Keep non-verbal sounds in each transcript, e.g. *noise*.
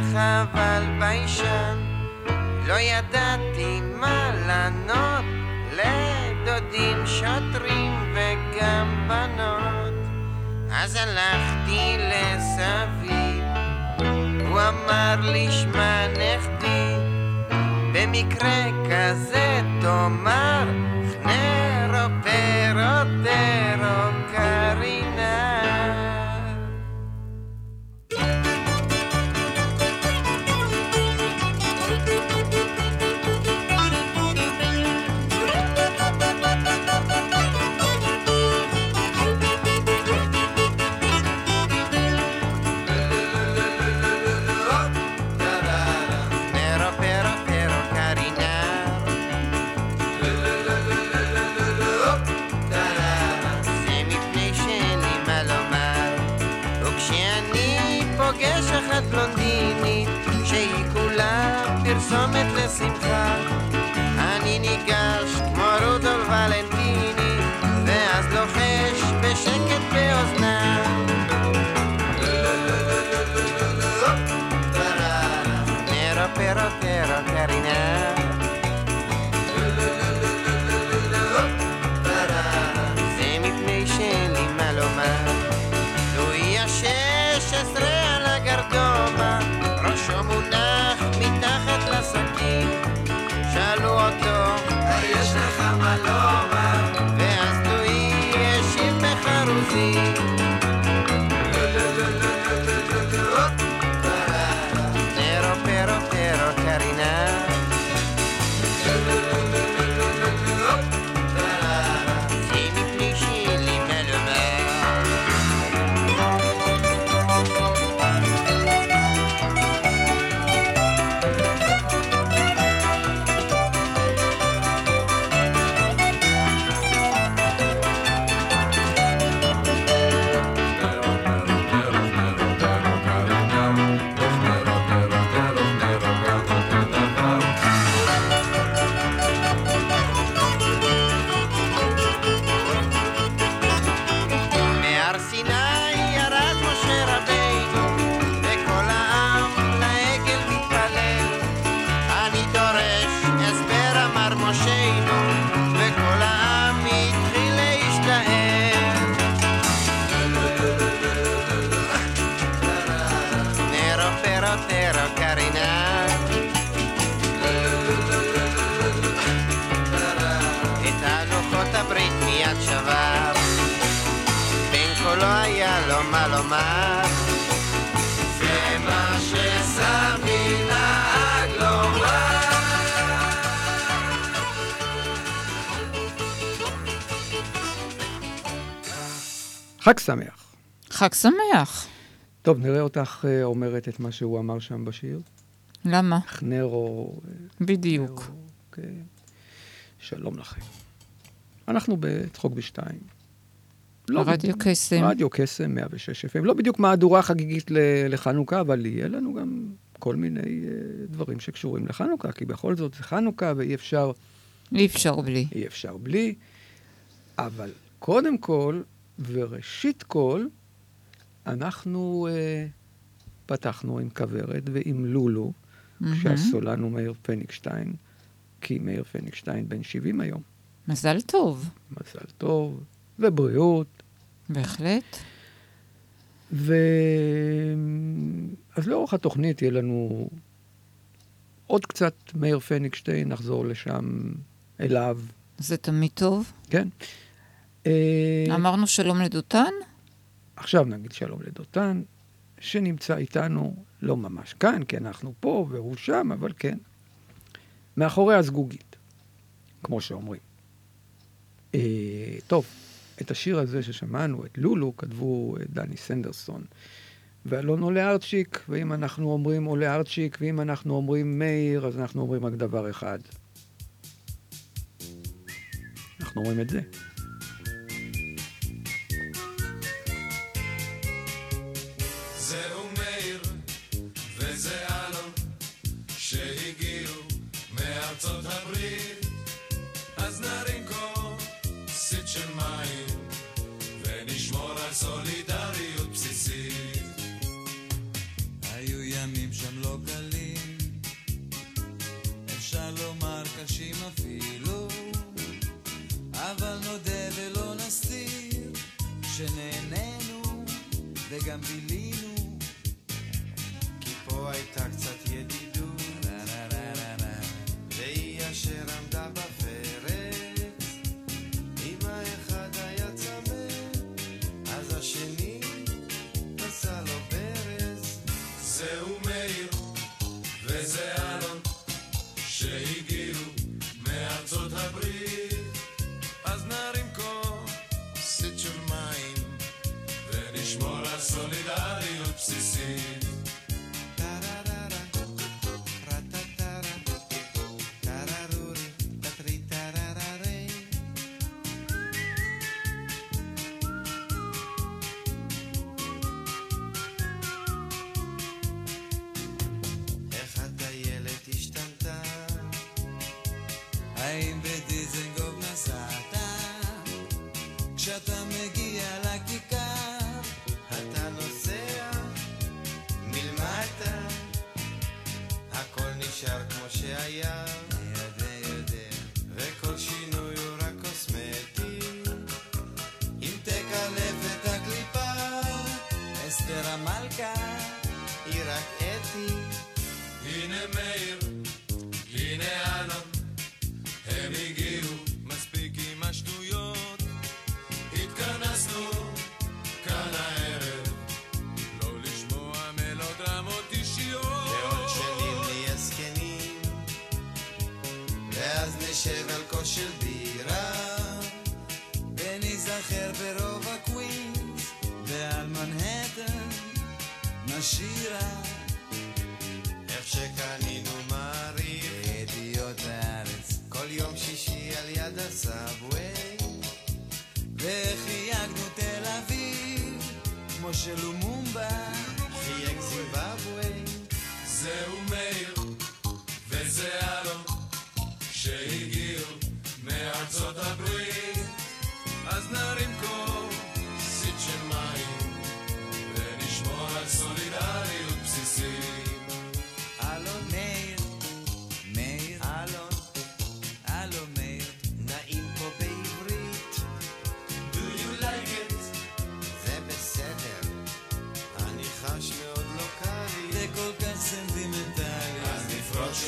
מחייך אבל ביישן, לא ידעתי מה לענות לדודים שוטרים וגם בנות. אז הלכתי לסבי, הוא אמר לי שמע נכדי, במקרה כזה תאמר חנרו פרו דרו קרינה. פרסומת לשמחה, אני ניגש טרו קרינה את הלוחות הברית מיד שבר בין קולו היה לו מה לומר. זה מה שסבי נהג לומר. חג שמח. חג שמח. טוב, נראה אותך אה, אומרת את מה שהוא אמר שם בשיר. למה? חנרו, אה, בדיוק. חנרו, אוקיי. שלום לכם. אנחנו בצחוק בשתיים. לא רדיו בדיוק- קסם. רדיו קסם 106 FM. לא בדיוק מהדורה חגיגית לחנוכה, אבל יהיה לנו גם כל מיני אה, דברים שקשורים לחנוכה, כי בכל זאת זה חנוכה ואי אפשר, אי אפשר בלי. אי אפשר בלי. אבל קודם כל, וראשית כל, אנחנו אה, פתחנו עם כוורת ועם לולו, כשהסולן הוא מאיר פניגשטיין, כי מאיר פניגשטיין בן 70 היום. מזל טוב. מזל טוב, ובריאות. בהחלט. ו... אז לאורך התוכנית יהיה לנו עוד קצת מאיר פניגשטיין, נחזור לשם אליו, זה תמיד טוב. כן. אה, אמרנו שלום לדותן? עכשיו נגיד שלום לדותן, שנמצא איתנו, לא ממש כאן, כי אנחנו פה והוא שם, אבל כן. מאחורי הזגוגית, כמו שאומרים. אה, טוב, את השיר הזה ששמענו, את לולו, כתבו אה, דני סנדרסון. ואלון עולה ארצ'יק, ואם אנחנו אומרים עולה ארצ'יק, ואם אנחנו אומרים מאיר, אז אנחנו אומרים רק דבר אחד. אנחנו אומרים את זה. Adam.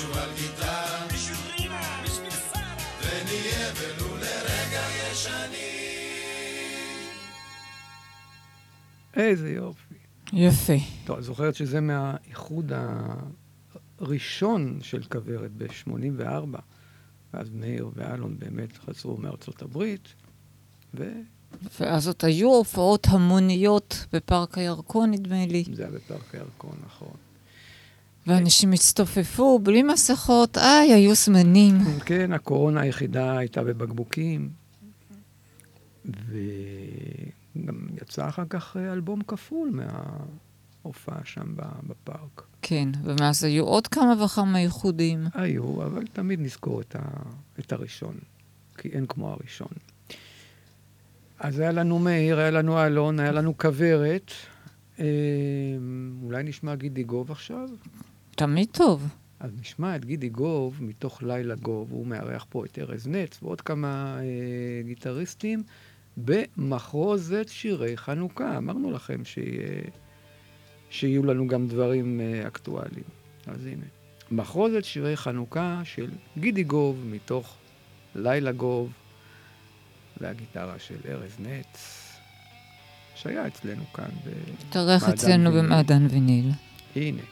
שוב על. בשביל רימה, בשביל שרה. ונהיה ולו לרגע ישנים. איזה יופי. יפה. טוב, את זוכרת שזה מהאיחוד הראשון של כוורת ב-84, ואז מאיר ואלון באמת חזרו מארצות הברית, וזה ואז עוד היו הופעות המוניות בפארק הירקון, נדמה לי. היה בפארק הירקון, נכון. ואנשים הצטופפו בלי מסכות, איי, היו זמנים. כן, הקורונה היחידה הייתה בבקבוקים, וגם יצא אחר כך אלבום כפול מההופעה שם בפארק. כן, ומאז היו עוד כמה וכמה ייחודים. היו, אבל תמיד נזכור את, ה, את הראשון, כי אין כמו הראשון. אז היה לנו מאיר, היה לנו אלון, היה לנו כוורת. אה, אולי נשמע גידי גוב עכשיו? תמיד טוב. אז נשמע את גידי גוב מתוך לילה גוב, הוא מארח פה את ארז נץ ועוד כמה אה, גיטריסטים במחרוזת שירי חנוכה. אמרנו לכם שיהיה, שיהיו לנו גם דברים אה, אקטואליים. אז הנה, מחרוזת שירי חנוכה של גידי גוב מתוך לילה גוב והגיטרה של ארז נץ, שהיה אצלנו כאן. התארח אצלנו. במעדן ויניל. הנה.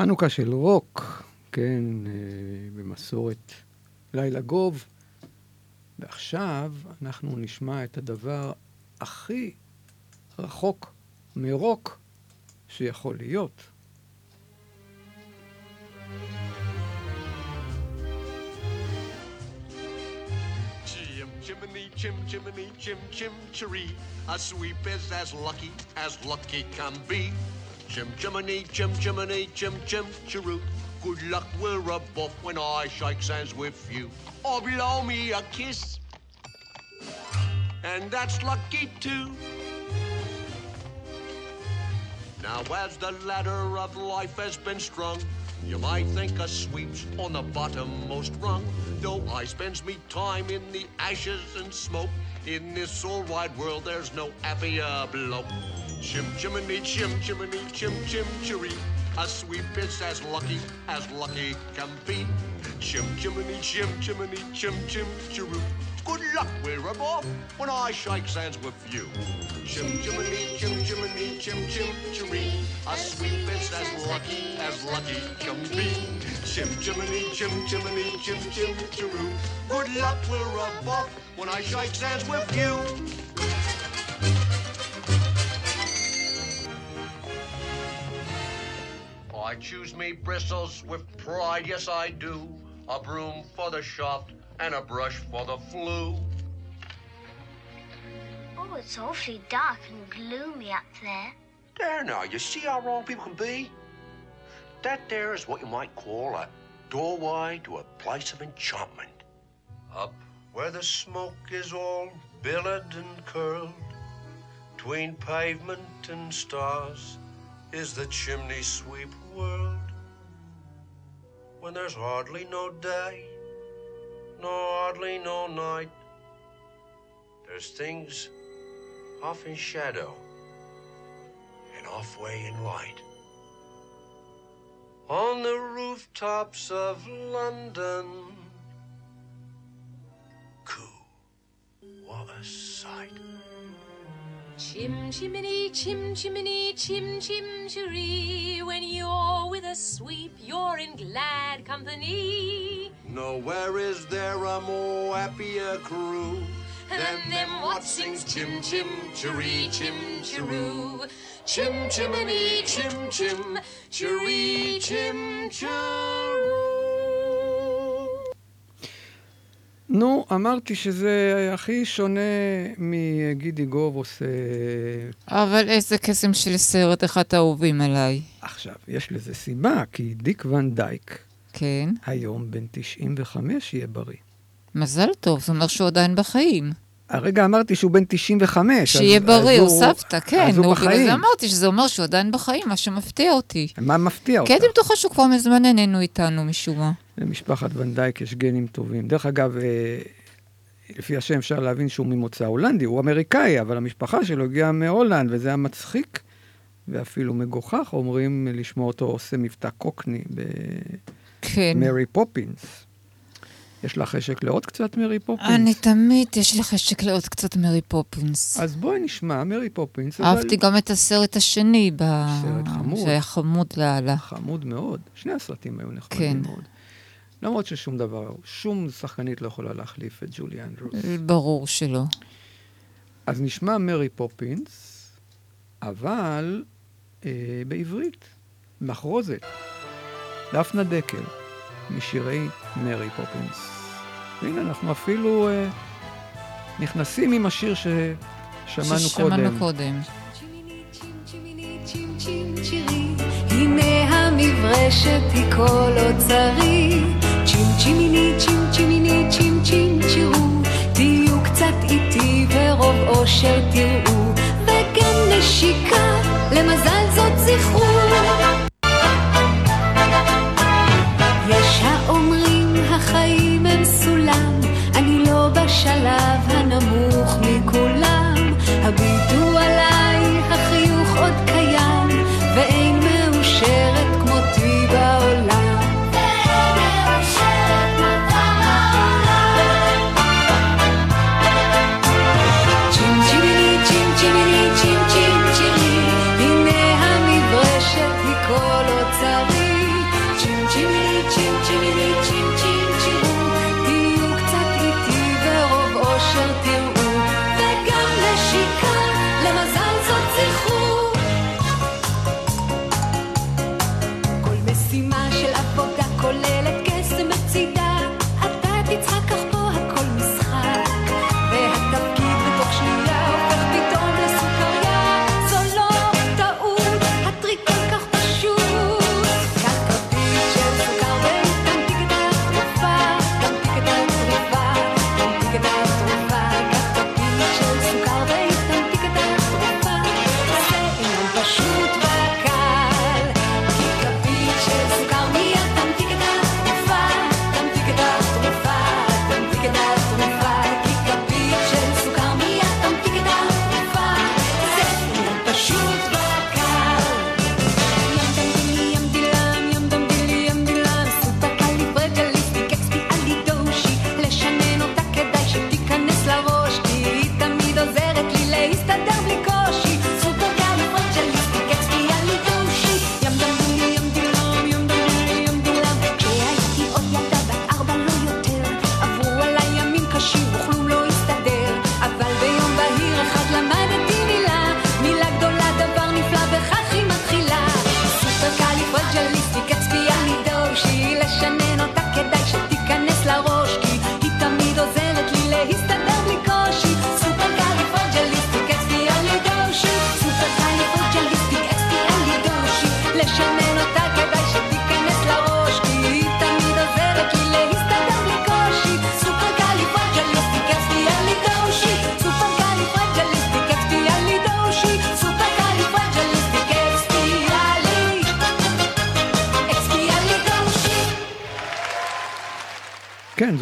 חנוכה של רוק, כן, אה, במסורת לילה גוב. ועכשיו אנחנו נשמע את הדבר הכי רחוק מרוק שיכול להיות. Chim chimney, chim chimney, chim chim chiree. A sweep is as lucky as lucky can be. Chim chimney, chim chimney, chim chim chiroo. Good luck we're above when I shake hands with you. Or blow me a kiss. And that's lucky too. Now as the ladder of life has been strung, you might think a sweep's on the bottommost rung. Though I spends me time in the ashes and smoke, in this all wide world there's no happier bloke. Chim chimney, chim chimney, chim chim chiree. A sweep is as lucky as lucky can be. Chim chimney, chim chimney, chim chim chiroo. Good luck we're above when I shake hands with you. Chim chimney, chim chimney, chim chim chiree. A sweep is as lucky as lucky can be. Chim chimney, chim chimney, chim chim chiroo. Good luck we're above when I shake hands with you. I choose me bristles with pride, yes I do. A broom for the shaft and a brush for the flue. Oh, it's awfully dark and gloomy up there. There now, you see how wrong people can be? That there is what you might call a doorway to a place of enchantment. Up where the smoke is all billowed and curled, between pavement and stars is the chimney sweep world. When there's hardly no day, nor hardly no night, there's things off in shadow and off way in light. On the rooftops of London, coo, what a sight. Chim chimney, chim chimney, chim chim chiree. When you're with a sweep, you're in glad company. Nowhere is there a more happier crew Than them what sings chim chim chiree, chim chiroo. Chim chimney, chim chim chiree, chim chiroo. נו, אמרתי שזה הכי שונה מגידי גוב עושה... אבל איזה קסם של סרט אחד אהובים עליי. עכשיו, יש לזה סיבה, כי דיק ון דייק כן. היום בן 95 יהיה בריא. מזל טוב, זה אומר שהוא עדיין בחיים. הרגע אמרתי שהוא בן 95. שיהיה אז- בריא, אז הוא- הוספת, כן. אז הוא נו, בגלל בחיים. זה אמרתי שזה אומר שהוא עדיין בחיים, מה שמפתיע אותי. מה מפתיע אותך? הייתי בטוחה שהוא כבר מזמן איננו איתנו משום מה. למשפחת ונדייק יש גנים טובים. דרך אגב, אה, לפי השם אפשר להבין שהוא ממוצא הולנדי, הוא אמריקאי, אבל המשפחה שלו הגיעה מהולנד, וזה היה מצחיק, ואפילו מגוחך, אומרים, לשמוע אותו עושה מבטא קוקני כן. במרי פופינס. יש לך חשק לעוד קצת מרי פופינס? אני תמיד, יש לי חשק לעוד קצת מרי פופינס. אז בואי נשמע מרי פופינס, אבל אהבתי גם את הסרט השני, ב... סרט חמוד. שהיה חמוד לאללה. חמוד מאוד. שני הסרטים היו כן. נחמדים מאוד. למרות ששום דבר, שום שחקנית לא יכולה להחליף את ג'ולי אנדרוס. ברור שלא. אז נשמע מרי פופינס, אבל אה, בעברית, מחרוזת. דפנה דקל, משירי מרי פופינס. והנה, אנחנו אפילו אה, נכנסים עם השיר ששמענו ששמענו קודם. קודם. הנה המברשת היא כל אוצרי צ'ימיני צ'ימיני צ'ים צ'ירו תהיו קצת איתי ורוב אושר תראו. נשיקה למזל זאת זכרו. יש האומרים החיים הם סולם. אני לא בשלב הנמוך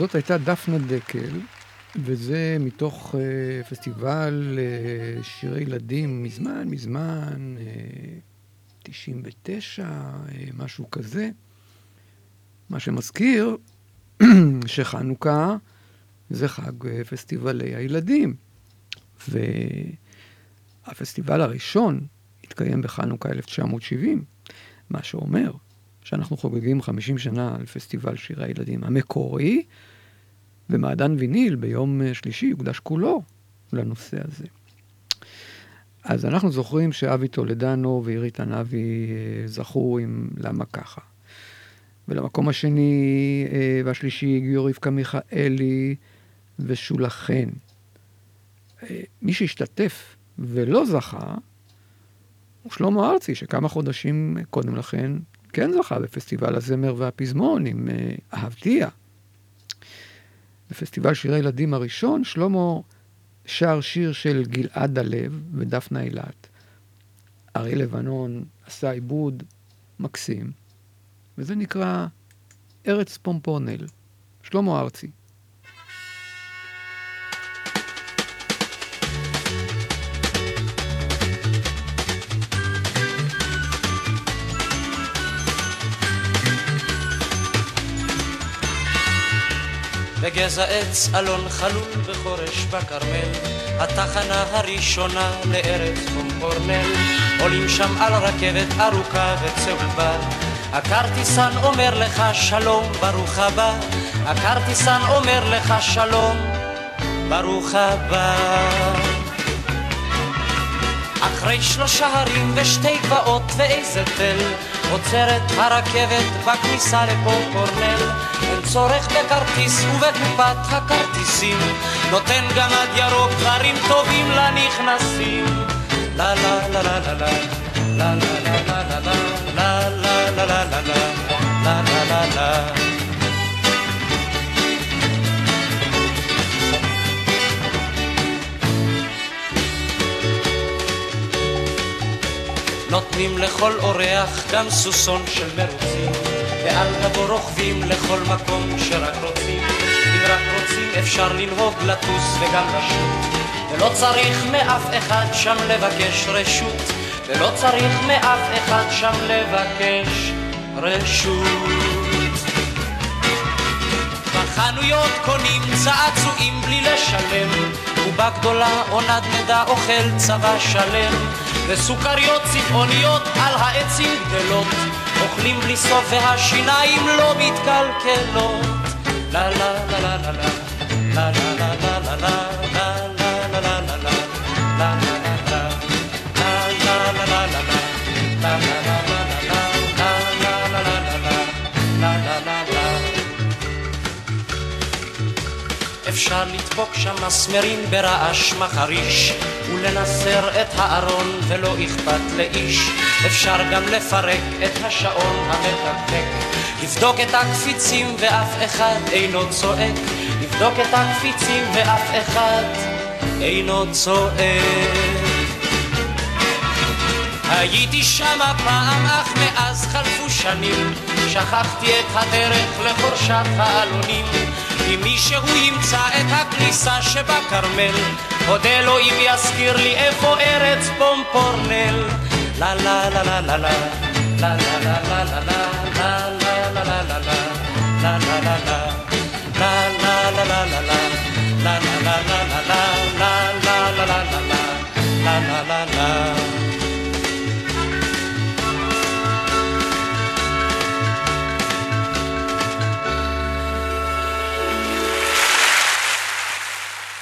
זאת הייתה דפנה דקל, וזה מתוך אה, פסטיבל אה, שירי ילדים מזמן, מזמן, אה, 99, אה, משהו כזה. מה שמזכיר *clears throat* שחנוכה זה חג אה, פסטיבלי הילדים. והפסטיבל הראשון התקיים בחנוכה 1970, מה שאומר שאנחנו חוגגים 50 שנה על פסטיבל שירי הילדים המקורי, ומעדן ויניל ביום אה, שלישי יוקדש כולו לנושא הזה. אז אנחנו זוכרים שאבי טולדנו ועירית ענבי אה, זכו עם למה ככה. ולמקום השני אה, והשלישי הגיעו רבקה מיכאלי ושולה חן. מי שהשתתף ולא זכה, הוא שלמה ארצי, שכמה חודשים קודם לכן כן זכה בפסטיבל הזמר והפזמון עם אה, אהבתיה. בפסטיבל שירי ילדים הראשון, שלמה שר שיר של גלעד הלב ודפנה אילת. אריה לבנון עשה עיבוד מקסים, וזה נקרא ארץ פומפונל, שלמה ארצי. בגזע עץ אלון חלול בחורש בכרמל, התחנה הראשונה לארץ קומפורנל, עולים שם על רכבת ארוכה וצהובה, הכרטיסן אומר לך שלום, ברוך הבא, הכרטיסן אומר לך שלום, ברוך הבא. אחרי שלושה הרים ושתי גבעות ואיזה תל, עוצרת הרכבת בכניסה לפופורנל. אין צורך בכרטיס ובקופת הכרטיסים, נותן גמד ירוק דברים טובים לנכנסים. לה לה לה לה לה לה לה לה לה לה לה לה לה לה לה לה לה לה לה נותנים לכל אורח גם סוסון של מרוצים, ועל גבו רוכבים לכל מקום שרק רוצים. אם רק רוצים אפשר לנהוג, לטוס וגם לשוט, ולא צריך מאף אחד שם לבקש רשות, ולא צריך מאף אחד שם לבקש רשות. בחנויות קונים צעצועים בלי לשלם, ובגדולה או נדנדה אוכל צבא שלם. וסוכריות צבעוניות על העצים גדלות, אוכלים בלי סוף והשיניים לא מתקלקלות. לה לה לה לה לה לה לה לה לה לה לה לדפוק שם מסמרים ברעש מחריש ולנסר את הארון ולא אכפת לאיש. אפשר גם לפרק את השעון המתקתק. לבדוק את הקפיצים ואף אחד אינו צועק. לבדוק את הקפיצים ואף אחד אינו צועק. הייתי שמה פעם אך מאז חלפו שנים. שכחתי את הדרך לחורשת העלונים אם מישהו ימצא את הכניסה שבכרמל, אודה לו אם יזכיר לי איפה ארץ פומפורנל. לה לה לה לה לה לה לה לה לה לה לה לה לה לה לה לה לה לה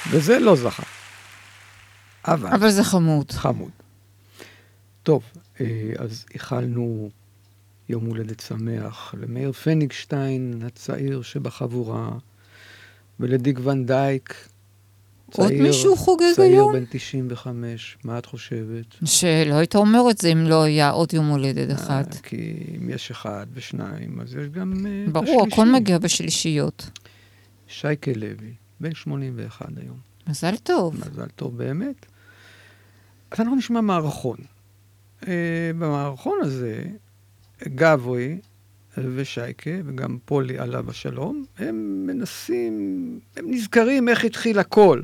וזה לא זכה. אבל... אבל זה חמוד. חמוד. טוב, אה, אז איחלנו יום הולדת שמח למאיר פניגשטיין הצעיר שבחבורה, ולדיק ונדייק, עוד מישהו חוגג צעיר היום? בן 95, מה את חושבת? שלא היית אומר את זה אם לא היה עוד יום הולדת אחד. אה, כי אם יש אחד ושניים, אז יש גם אה, ברור, הכל. מגיע בשלישיות. שייקה לוי, בן 81 היום. מזל טוב. מזל טוב באמת. אז אנחנו נשמע מערכון. Uh, במערכון הזה, גברי ושייקה, וגם פולי עליו השלום, הם מנסים, הם נזכרים איך התחיל הכל.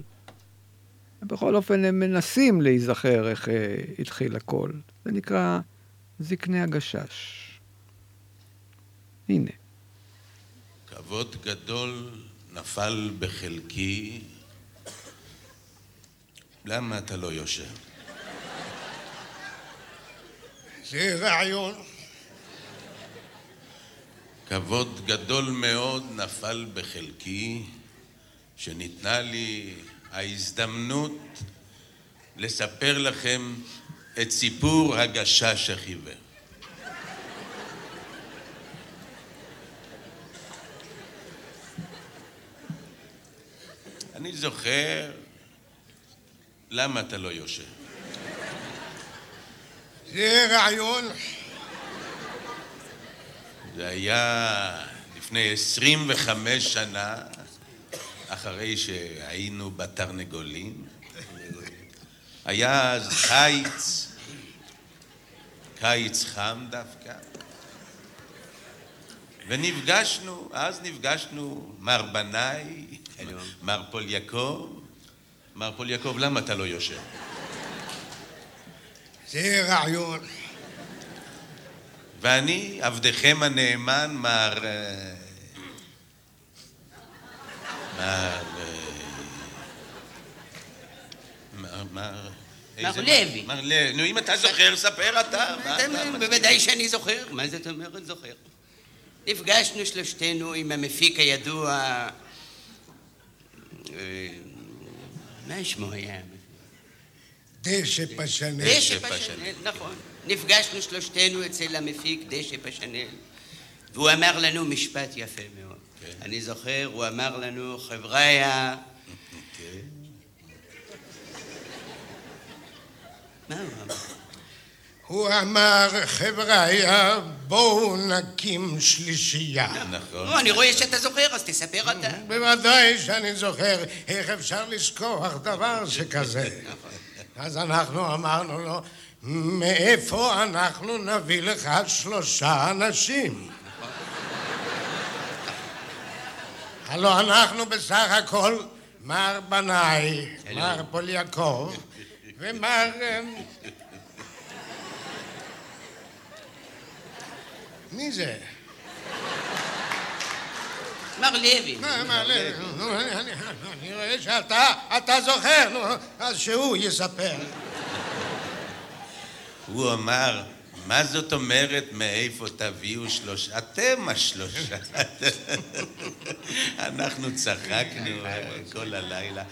בכל אופן, הם מנסים להיזכר איך אה, התחיל הכל. זה נקרא זקני הגשש. הנה. כבוד גדול נפל בחלקי, למה אתה לא יושב? זה רעיון. כבוד גדול מאוד נפל בחלקי, שניתנה לי ההזדמנות לספר לכם את סיפור הגשש החיוור. אני זוכר, למה אתה לא יושב? זה רעיון. זה היה לפני 25 שנה, אחרי שהיינו בתרנגולים. היה אז קיץ, קיץ חם דווקא. ונפגשנו, אז נפגשנו, מר בנאי, מר פוליאקוב. מר פוליאקוב, למה אתה לא יושב? זה רעיון. ואני, עבדכם הנאמן, מר... אה, מר... אה, מר... מר... לוי. מר לוי. נו, אם אתה זוכר, ספר אתה. בוודאי שאני זוכר, מה זאת אומרת זוכר? נפגשנו שלושתנו עם המפיק הידוע... מה שמו היה? דשא פשנל. דשא פשנל, נכון. נפגשנו שלושתנו אצל המפיק דשא פשנל, והוא אמר לנו משפט יפה מאוד. אני זוכר, הוא אמר לנו, חבריה... מה הוא אמר? הוא אמר, חבריה, בואו נקים שלישייה. נכון. אני רואה שאתה זוכר, אז תספר אתה. בוודאי שאני זוכר, איך אפשר לשכוח דבר שכזה. אז אנחנו אמרנו לו, מאיפה אנחנו נביא לך שלושה אנשים? הלא אנחנו בסך הכל מר בנאי, מר פול יעקב ומר... מי זה? מר לוי. מה, מה, לוי? אני רואה שאתה אתה זוכר, נו, אז שהוא יספר. הוא אמר, מה זאת אומרת מאיפה תביאו שלושה? אתם השלושה. *laughs* אנחנו צחקנו כל הלילה.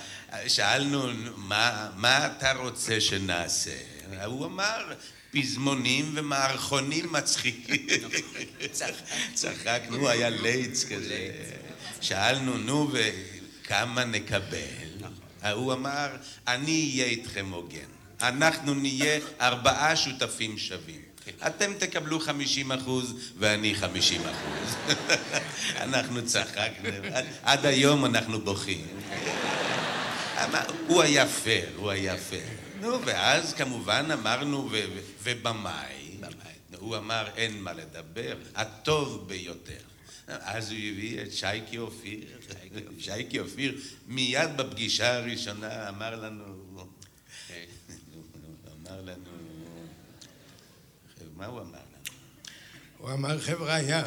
שאלנו, מה, מה אתה רוצה שנעשה? הוא אמר, פזמונים ומערכונים מצחיקים. צחקנו, היה לייץ כזה. שאלנו, נו, וכמה נקבל? הוא אמר, אני אהיה איתכם הוגן. אנחנו נהיה ארבעה שותפים שווים. אתם תקבלו 50 אחוז ואני 50 אחוז. אנחנו צחקנו, עד, עד היום אנחנו בוכים. הוא היה פייר, הוא היה פייר. נו, ואז כמובן אמרנו, ובמאי, הוא אמר, אין מה לדבר, הטוב ביותר. אז הוא הביא את שייקי אופיר, שייקי אופיר *laughs* מיד בפגישה הראשונה אמר לנו, *laughs* אמר לנו, מה הוא אמר לנו? הוא אמר, חבריה,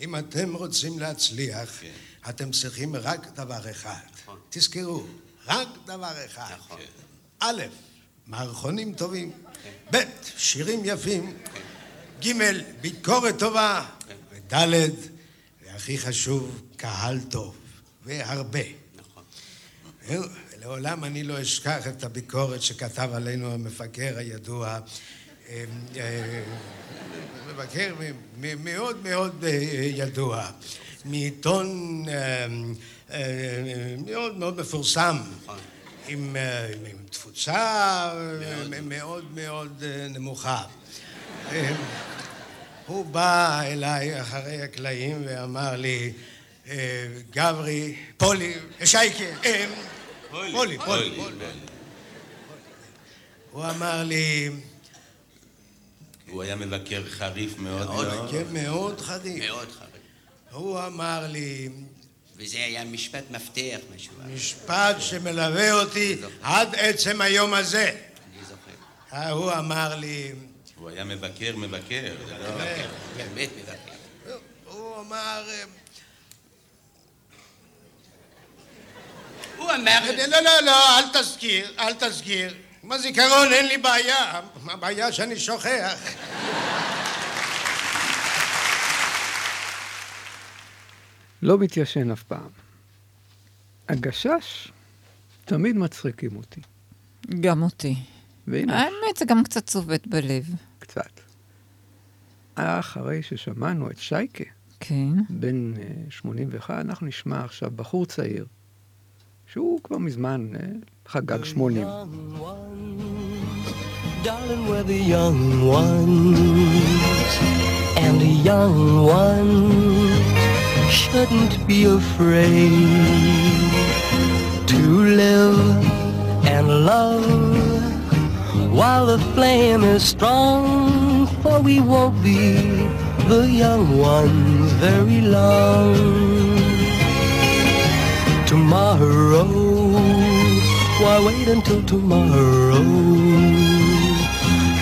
אם אתם רוצים להצליח, אתם צריכים רק דבר אחד. תזכרו, רק דבר אחד. א', מערכונים טובים, ב', שירים יפים, ג', ביקורת טובה, וד', והכי חשוב, קהל טוב, והרבה. זהו, לעולם אני לא אשכח את הביקורת שכתב עלינו המפקר הידוע, אה, אה, מבקר מאוד מאוד אה, ידוע, מעיתון מאוד מאוד מפורסם, עם אה, עם תפוצה אה, מאוד מאוד אה, נמוכה. הוא בא אליי אחרי הקלעים ואמר לי, גברי, פולי, שייקה, פולי, פולי, פולי. הוא אמר לי, הוא היה מבקר חריף מאוד מאוד. מאוד. כן, מאוד חריף. מאוד חריף. הוא אמר לי, וזה היה משפט מפתח, מה אמר. משפט שמלווה אותי עד עצם היום הזה. אני זוכר. אה, הוא אמר לי, הוא היה מבקר, מבקר. לא... באמת מבקר. הוא אמר... אה, הוא אמר... לא, לא, לא, אל תזכיר, אל תזכיר. עם הזיכרון אין לי בעיה, הבעיה שאני שוכח. לא מתיישן אף פעם. הגשש תמיד מצחיקים אותי. גם אותי. והנה, האמת, זה גם קצת צובט בלב. קצת. אחרי ששמענו את שייקה, כן. בן אה, 81, אנחנו נשמע עכשיו בחור צעיר, שהוא כבר מזמן אה, חגג 80. Darling, we're the young ones, and the young ones shouldn't be afraid to live and love while the flame is strong, for we won't be the young ones very long. Tomorrow, why wait until tomorrow?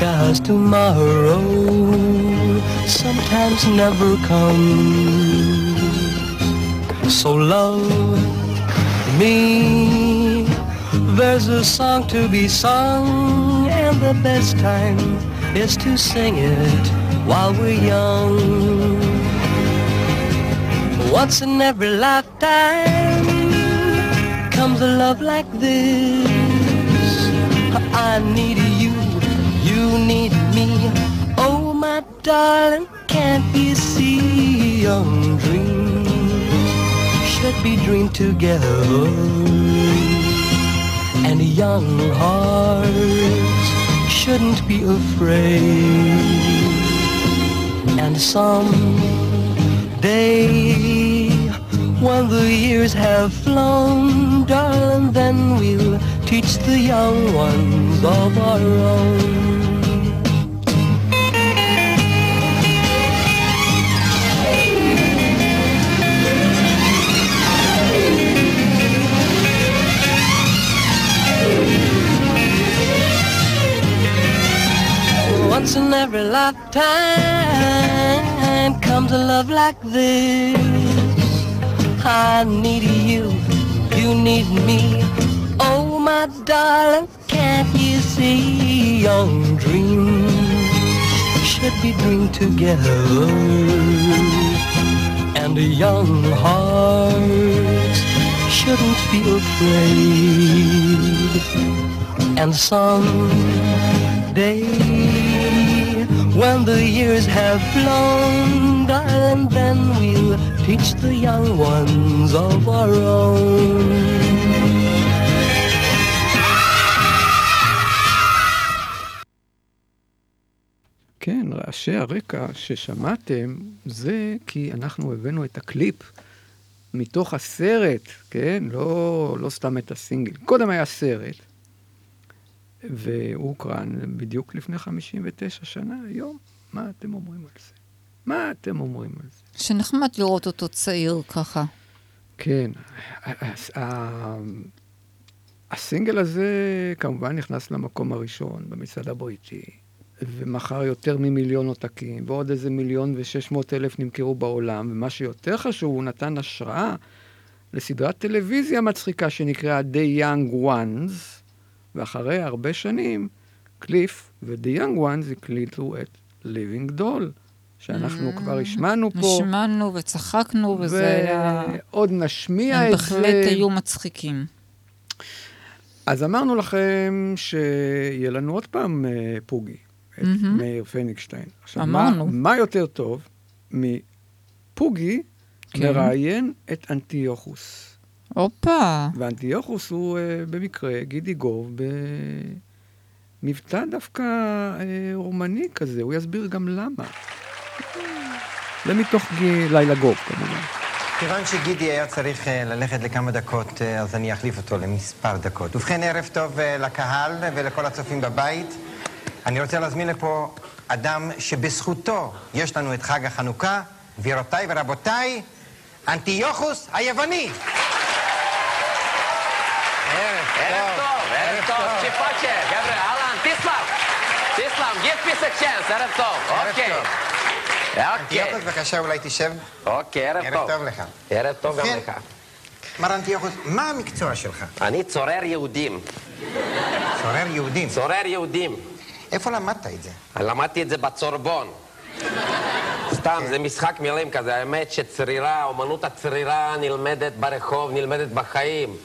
Cause tomorrow sometimes never comes. So love me. There's a song to be sung, and the best time is to sing it while we're young. Once in every lifetime comes a love like this. I need you, you need me. Oh, my darling, can't you see young dreams should we dreamed together? And young hearts shouldn't be afraid. And someday, when the years have flown, darling, then we'll teach the young ones of our own. Once in every lifetime comes a love like this. I need you, you need me. Oh, my darling, can't you see young dreams should be dreamed together? And young hearts shouldn't be afraid. And someday, when the years have flown, darling, then we'll teach the young ones of our own. כן, רעשי הרקע ששמעתם, זה כי אנחנו הבאנו את הקליפ מתוך הסרט, כן? לא, לא סתם את הסינגל. קודם היה סרט, והוא הוקרן בדיוק לפני 59 שנה, היום. מה אתם אומרים על זה? מה אתם אומרים על זה? שנחמד לראות אותו צעיר ככה. כן. ה- ה- הסינגל הזה כמובן נכנס למקום הראשון במצעד הבריטי, ומכר יותר ממיליון עותקים, ועוד איזה מיליון ושש מאות אלף נמכרו בעולם, ומה שיותר חשוב, הוא נתן השראה לסדרת טלוויזיה מצחיקה שנקראה The Young Ones, ואחרי הרבה שנים, קליף ו-The Young Ones הקליטו את Living Doll, שאנחנו כבר השמענו פה. השמענו וצחקנו, וזה היה... ועוד נשמיע הם את זה. בהחלט היו מצחיקים. אז אמרנו לכם שיהיה לנו עוד פעם אה, פוגי, את מהמם. מאיר פניגשטיין. עכשיו, אמרנו. מה, מה יותר טוב מפוגי כן. מראיין את אנטיוכוס? הופה. ואנטיוכוס הוא אה, במקרה גידי גוב במבטא דווקא אה, רומני כזה, הוא יסביר גם למה. זה מתוך גי, לילה גוב כמובן. כיוון שגידי היה צריך אה, ללכת לכמה דקות, אה, אז אני אחליף אותו למספר דקות. ובכן, ערב טוב אה, לקהל ולכל הצופים בבית. אני רוצה להזמין לפה אדם שבזכותו יש לנו את חג החנוכה, גבירותיי ורבותיי, אנטיוכוס היווני. ערב טוב, ערב טוב, צ'יפוצ'ה, חבר'ה, אהלן, תסלם, תסלם, give peace a chance, ערב טוב, אוקיי. אוקיי, אנטיוכוס, בבקשה, אולי תשב. אוקיי, ערב ערב טוב. טוב לך. ערב טוב גם לך. מר אנטיוכוס, מה המקצוע שלך? אני צורר יהודים. צורר יהודים. צורר יהודים. איפה למדת את זה? למדתי את זה בצורבון. סתם, זה משחק מילים כזה. האמת שצרירה, אומנות הצרירה נלמדת ברחוב, נלמדת בחיים.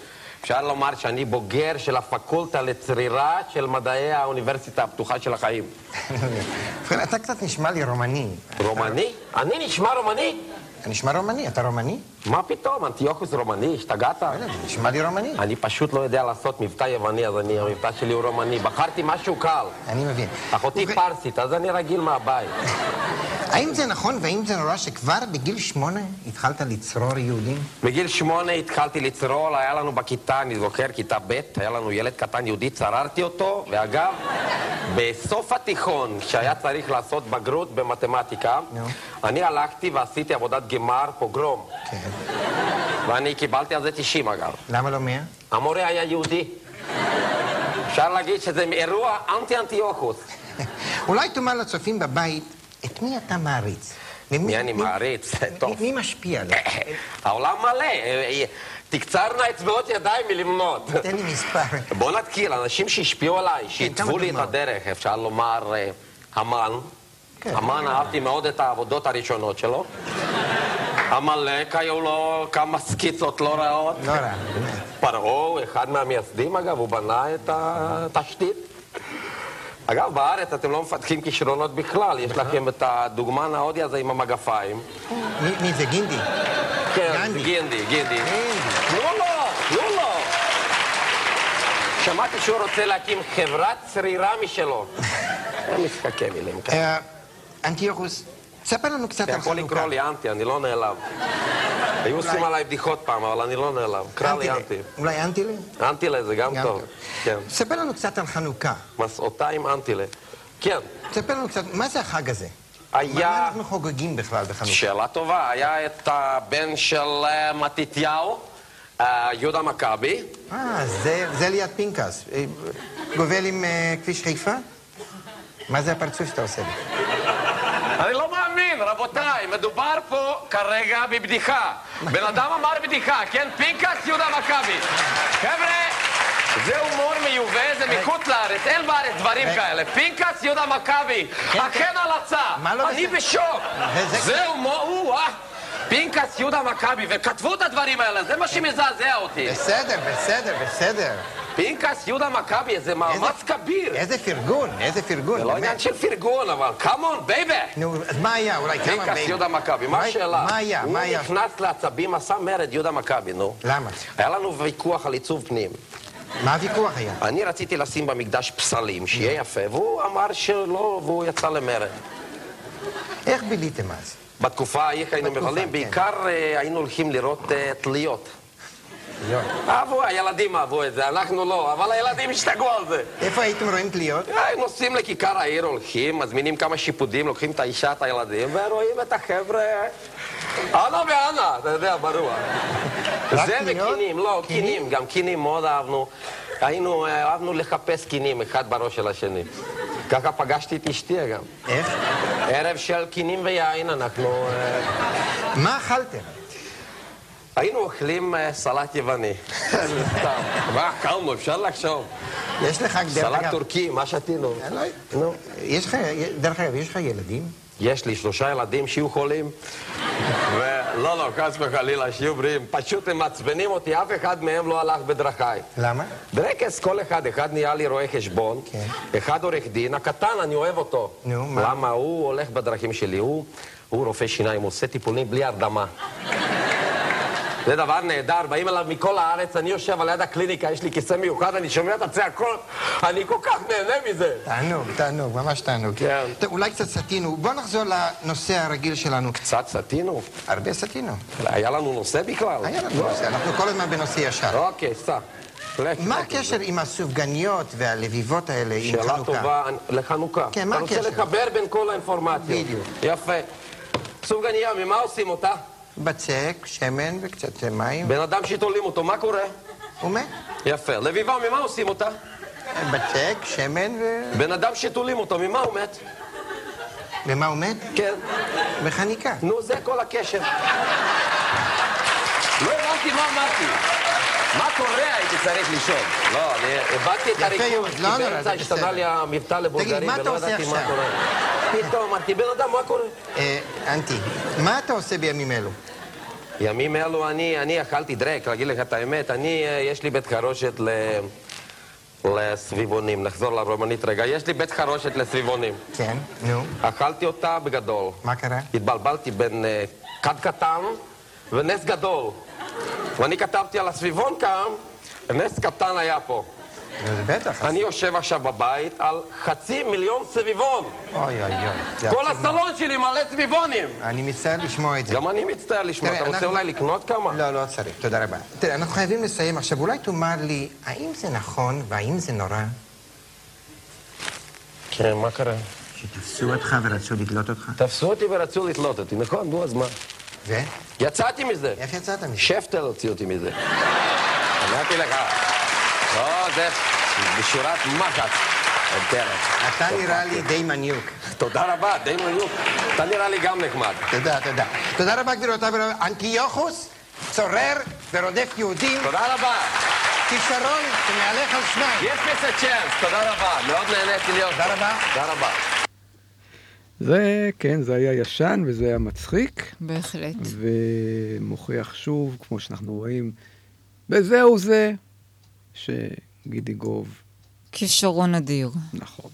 אפשר לומר שאני בוגר של הפקולטה לצרירה של מדעי האוניברסיטה הפתוחה של החיים. ובכן, אתה קצת נשמע לי רומני. רומני? אני נשמע רומני? אתה נשמע רומני, אתה רומני? מה פתאום, אנטיוכוס רומני, השתגעת? נשמע לי רומני. אני פשוט לא יודע לעשות מבטא יווני, אז אני, המבטא שלי הוא רומני. בחרתי משהו קל. אני מבין. אחותי פרסית, אז אני רגיל מהבית. *laughs* האם זה נכון והאם זה נורא שכבר בגיל שמונה התחלת לצרור יהודים? בגיל שמונה התחלתי לצרול, היה לנו בכיתה, אני זוכר, כיתה ב', היה לנו ילד קטן יהודי, צררתי אותו, ואגב, בסוף התיכון, כשהיה צריך לעשות בגרות במתמטיקה, אני הלכתי ועשיתי עבודת גמר, פוגרום. ואני קיבלתי על זה 90 אגב. למה לא מאה? המורה היה יהודי. אפשר להגיד שזה אירוע אנטי-אנטיוכוס. *laughs* אולי תאמר לצופים בבית, את מי אתה מעריץ? מי אני מעריץ? *laughs* טוב. מי משפיע עליך? *laughs* העולם מלא. אה, תקצרנה אצבעות ידיים מלמנות. תן לי מספר. בוא נתחיל, אנשים שהשפיעו עליי, שהתוו לי את. הדרך, אפשר לומר, אה, המן. כן. המן, אהבתי מאוד את העבודות הראשונות שלו. עמלק, היו לו כמה סקיצות לא רעות. לא רע. פרעה הוא אחד מהמייסדים, אגב, הוא בנה את התשתית. אגב, בארץ אתם לא מפתחים כישרונות בכלל, יש לכם את הדוגמן ההודי הזה עם המגפיים. מי- זה, גינדי? כן, גינדי, גינדי. תנו לו, תנו לו. שמעתי שהוא רוצה להקים חברת צרירה משלו. זה משחקי מילים כאלה. אה, אנטיוכוס, ספר לנו קצת אתה על יכול חנוכה. לקרוא לי אנטי, אני לא נעלב. *laughs* היו עושים עליי בדיחות פעם, אבל אני לא נעלב. קרא לי. אנטי. אולי אנטילה? אנטילה זה גם טוב. כן. ספר לנו קצת על חנוכה. מסעותיים אנטילה. כן. ספר לנו קצת, מה זה החג הזה? היה... מה אנחנו חוגגים בכלל בחנוכה? שאלה טובה. היה את הבן של אה, מתתיהו, אה, יהודה מכבי. אה, זה, זה ליד פנקס. אה, גובל עם כביש חיפה? מה זה הפרצוף שאתה עושה לי? רבותיי, מדובר פה כרגע בבדיחה. בן אדם אמר בדיחה, כן? פנקס יהודה מכבי. חבר'ה, זה הומור מיובא, זה מחוץ לארץ, אין בארץ דברים. כאלה. פנקס יהודה מכבי, אכן הלצה. מה לא אני? בשוק. זה הומור, או-אה. פנקס יהודה מכבי, וכתבו את הדברים האלה, זה מה שמזעזע אותי. בסדר, בסדר, בסדר. פנקס יהודה מכבי, זה מאמץ כביר. איזה פרגון, איזה פרגון. זה לא עניין של פרגון, אבל come on, baby. נו, אז מה היה? אולי כמה... פנקס baby? יהודה מכבי, מה השאלה? מה היה? מה היה? הוא נכנס לעצבים, עשה מרד יהודה מכבי, נו. למה? היה לנו ויכוח על עיצוב פנים. מה הוויכוח היה? אני רציתי לשים במקדש פסלים, שיהיה יפה, והוא אמר שלא, והוא יצא למרד. איך ביליתם אז? בתקופה ההיא היינו מבלים, כן. בעיקר אה, היינו הולכים לראות אה, תליות. אהבו, הילדים אהבו את זה, אנחנו לא, אבל הילדים השתגעו על זה. איפה הייתם רואים תליות? אה, נוסעים לכיכר העיר, הולכים, מזמינים כמה שיפודים, לוקחים את האישה, את הילדים, ורואים את החבר'ה. אנה ואנה, אתה יודע, ברור. זה? וקינים, לא, קינים? גם קינים מאוד אהבנו. היינו, אה, אהבנו לחפש קינים אחד בראש של השני. ככה פגשתי את אשתי גם. איך? ערב של קינים ויין, אנחנו... אה, מה אכלתם? היינו אוכלים אה, סלט יווני. *laughs* מה אכלנו? אפשר לחשוב. יש לך, דרך סלט אגב- טורקי, מה שתינו. נו. יש לך, דרך אגב, יש לך ילדים? יש לי שלושה ילדים שיהיו חולים, ולא, לא, חס וחלילה, שיהיו בריאים. פשוט הם מעצבנים אותי, אף אחד מהם לא הלך בדרכיי. למה? ברקס כל אחד, אחד נהיה לי רואה חשבון, אחד עורך דין, הקטן, אני אוהב אותו. נו, מה? למה? הוא הולך בדרכים שלי, הוא, הוא רופא שיניים, הוא עושה טיפולים בלי הרדמה. זה דבר נהדר, באים אליו מכל הארץ, אני יושב על יד הקליניקה, יש לי כיסא מיוחד, אני שומע את הצעקות, אני כל כך נהנה מזה. תענוג, תענוג, ממש תענוג. כן. טוב, אולי קצת סטינו. בוא נחזור לנושא הרגיל שלנו. קצת סטינו? הרבה סטינו. היה לנו נושא בכלל? היה לנו נושא, אנחנו כל הזמן בנושא ישר. אוקיי, סע. מה הקשר עם הסופגניות והלביבות האלה עם שאלה חנוכה? טובה אני- לחנוכה. כן, מה אתה רוצה הקשר? לחבר בין כל האינפורמציות. בדיוק. יפה. סופגניה, ממה עושים אותה? בצק, שמן וקצת מים. בן אדם שתולים אותו, מה קורה? הוא מת. יפה. לביבה, ממה עושים אותה? בצק, שמן ו... בן אדם שתולים אותו, ממה הוא מת? במה הוא מת? כן. בחניקה. נו, זה כל הקשר. לא הבנתי מה אמרתי. מה קורה הייתי צריך לשאול. לא, אני איבדתי את מאוד, כי לא נורא, באמצע השתנה. לי המבטא לבולגרי, מה אתה ולא ידעתי מה עכשיו? קורה. פתאום אמרתי, בן אדם, מה קורה? אה, אנטי, מה אתה עושה בימים אלו? ימים אלו אני, אני אכלתי דרק, להגיד לך את האמת, אני, אה, יש לי בית חרושת ל... לסביבונים, נחזור לרומנית רגע, יש לי בית חרושת לסביבונים. כן, נו. אכלתי אותה בגדול. מה קרה? התבלבלתי בין אה, כד קטן ונס גדול. ואני כתבתי על הסביבון כאן, נס קטן היה פה. בטח. אני יושב עכשיו בבית על חצי מיליון סביבון. אוי אוי אוי. כל. הסלון שלי מלא סביבונים. אני מצטער לשמוע את זה. גם אני מצטער לשמוע. אתה רוצה אולי לקנות כמה? לא, לא צריך, תודה רבה. תראה, אנחנו חייבים לסיים עכשיו. אולי תאמר לי, האם זה נכון והאם זה נורא כן, מה קרה? שתפסו אותך ורצו לתלות אותך? תפסו אותי ורצו לתלות אותי, נכון? נו, אז מה? ו? יצאתי מזה. איך יצאת מזה? שפטר הוציא אותי מזה. *laughs* אמרתי לך. לא, זה בשורת מחץ. אתה נראה לי די מניוק. תודה רבה, די מניוק. אתה נראה לי גם נחמד. תודה, תודה. תודה רבה, גבירותיי ורבותיי. אנטיוכוס, צורר ורודף יהודים. תודה רבה. כישרון שמהלך על שניים. יש לי צ'אנס, תודה רבה. מאוד נהניתי להיות. תודה רבה. תודה רבה. זה, כן, זה היה ישן וזה היה מצחיק. בהחלט. ומוכיח שוב, כמו שאנחנו רואים, וזהו זה, שגידי גוב, כישרון אדיר. נכון.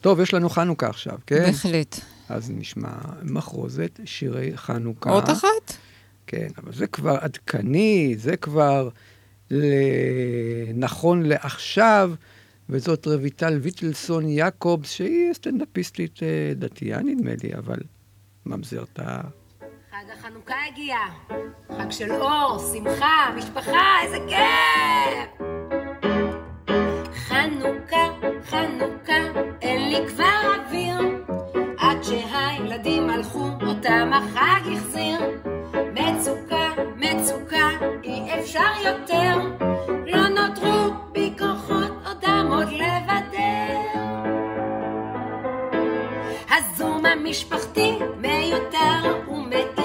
טוב, יש לנו חנוכה עכשיו, כן? בהחלט. אז נשמע מחרוזת שירי חנוכה. עוד אחת? כן, אבל זה כבר עדכני, זה כבר. נכון לעכשיו, וזאת רויטל ויטלסון יעקובס, שהיא סטנדאפיסטית אה, דתייה, נדמה לי, אבל ממזרת ה... חג החנוכה הגיע. חג של אור, שמחה, משפחה, איזה כיף! חנוכה, חנוכה, אין לי כבר אוויר. עד שהילדים הלכו, אותם החג החזיר. מצוקה, מצוקה, אי אפשר יותר. עוד לבדר. הזום המשפחתי מיותר ומעיק,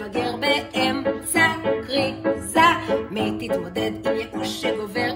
המתבגר באמצע כריזה? מי תתמודד עם ייאוש שגובר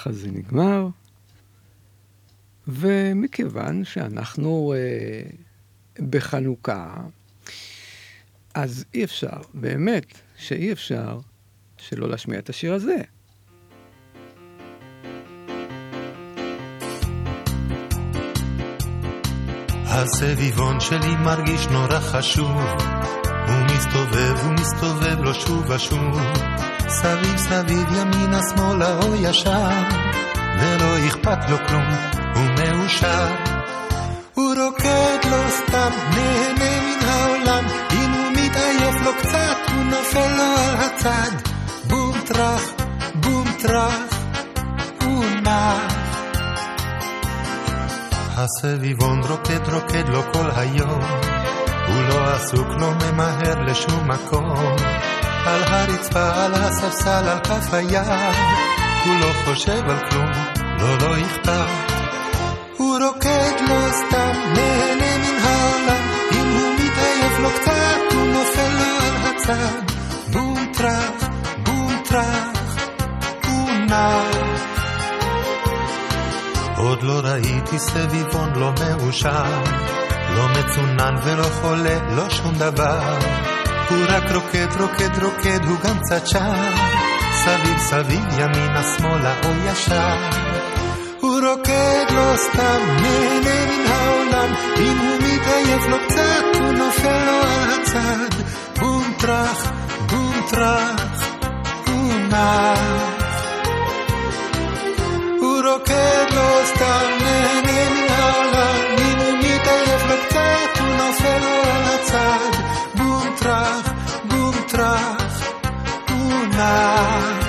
ככה זה נגמר. ומכיוון שאנחנו אה, בחנוכה, אז אי אפשר, באמת שאי אפשר שלא להשמיע את השיר הזה. הסביבון שלי מרגיש נורא חשוב, הוא מסתובב, הוא מסתובב לו שוב ושוב, סביב סביב ימינה שמאלה או ישר, ולא אכפת לו כלום, הוא מאושר. הוא רוקד לא סתם, נהנה מן העולם, אם הוא מתעייף לו קצת, הוא נופל לו על הצד. בום טראח, בום טראח, הוא נח. הסביבון רוקד רוקד לו כל היום, הוא לא עסוק, לא ממהר לשום מקום. על הרצפה, על הספסל, על כף היד, הוא לא חושב על כלום, לא, לא אכפת. הוא רוקד לא סתם, נהנה מן העולם, אם הוא מתעייף לו קצת, הוא נופל לו על הצד. בום טראח, בום טראח, הוא נח. עוד לא ראיתי סביבון לא מאושר, לא מצונן ולא חולה, לא שום דבר. הוא רק רוקד, רוקד, רוקד, הוא גם קצת שר. סביב סביב, ימינה, שמאלה או ישר. הוא רוקד לא סתם, נהנה מן העולם, אם הוא מתעייף לו קצת, הוא נופל לו על הצד. בום טראח, בום טראח, הוא נח. הוא רוקד לא סתם, נהנה מן העולם, בום טראח, הוא נח.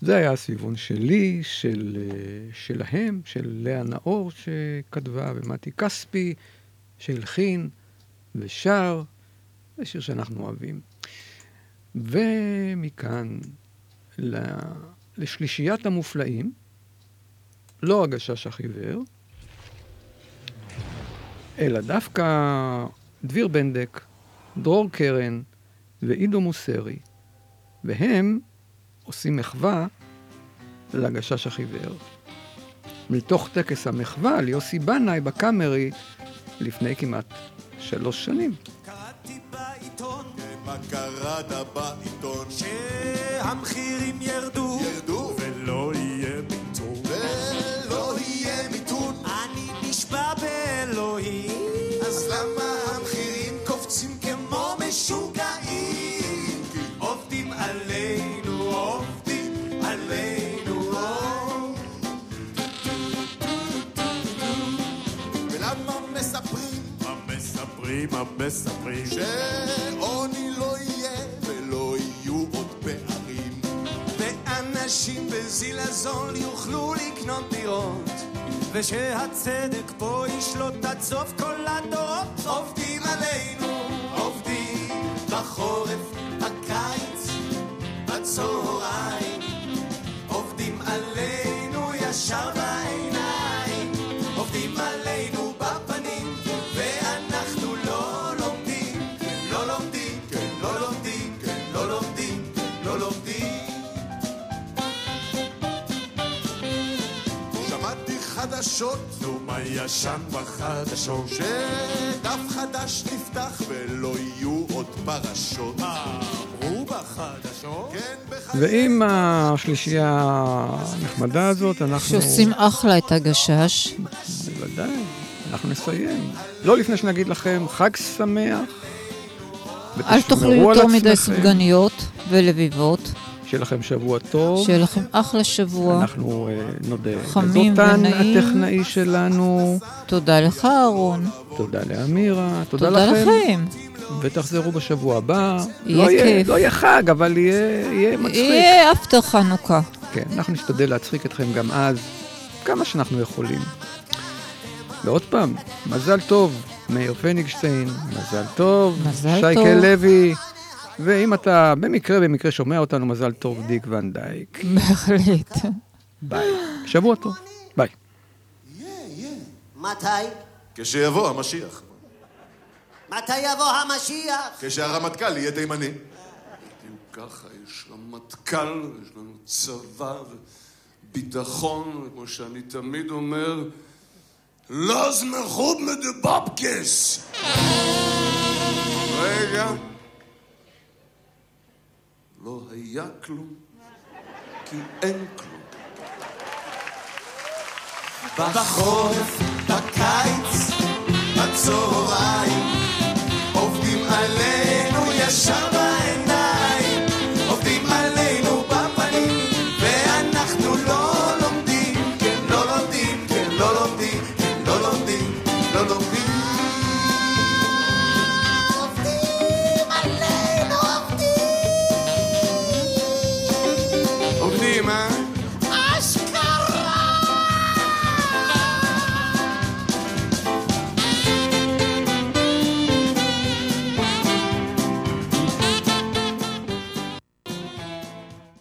זה היה הסביבון שלי, של, אה, שלהם, של לאה נאור שכתבה, ומתי כספי שהלחין ושר, זה שיר שאנחנו אוהבים. ומכאן לשלישיית המופלאים, לא הגשש החיוור, אלא דווקא דביר בנדק, דרור קרן ועידו מוסרי, והם עושים מחווה לגשש החיוור. מתוך טקס המחווה על יוסי בנאי בקאמרי לפני כמעט שלוש שנים. מה קראת בעיתון? שהמחירים ירדו, מספרים? מה מספרים? שעוני לא יהיה ולא יהיו עוד פערים. ואנשים בזילזון יוכלו לקנות דירות. ושהצדק פה ישלוט עד סוף כל הדורות. עובדים עלינו, עובדים בחורף, בקיץ, בצהריים. חדשות, נו מה ישן בחדשות? שדף חדש נפתח ולא יהיו עוד פרשות. אמרו בחדשות? כן, ועם השלישייה הנחמדה הזאת, אנחנו... שעושים אחלה את הגשש. בוודאי, אנחנו נסיים. לא לפני שנגיד לכם חג שמח. אל תאכלו יותר מדי. סופגניות ולביבות. שיהיה לכם שבוע טוב. שיהיה לכם אחלה שבוע. אנחנו אה, נודה חמים ונעים. הטכנאי שלנו. תודה לך, אהרון. תודה לאמירה. תודה, תודה לכם. לכם. ותחזרו בשבוע הבא. יהיה לא כיף. לא יהיה חג, אבל יהיה, יהיה מצחיק. יהיה אפטר חנוכה. כן, אנחנו נשתדל להצחיק אתכם גם אז, כמה שאנחנו יכולים. ועוד פעם, מזל טוב, מאיר פניגשטיין, מזל טוב, מזל שייקה טוב. לוי, ואם אתה במקרה, במקרה שומע אותנו, מזל טוב, דיק ונדייק. בהחלט. ביי. שבוע טוב. ביי. מתי? כשיבוא המשיח. מתי יבוא המשיח? כשהרמטכ"ל יהיה תימני. בדיוק ככה, יש רמטכ"ל, יש לנו צבא וביטחון, וכמו שאני תמיד אומר, לא זמחוב מדבבקס! רגע. לא היה כלום, כי אין כלום. בחורף, בקיץ, בצהריים, עובדים עלינו ישר.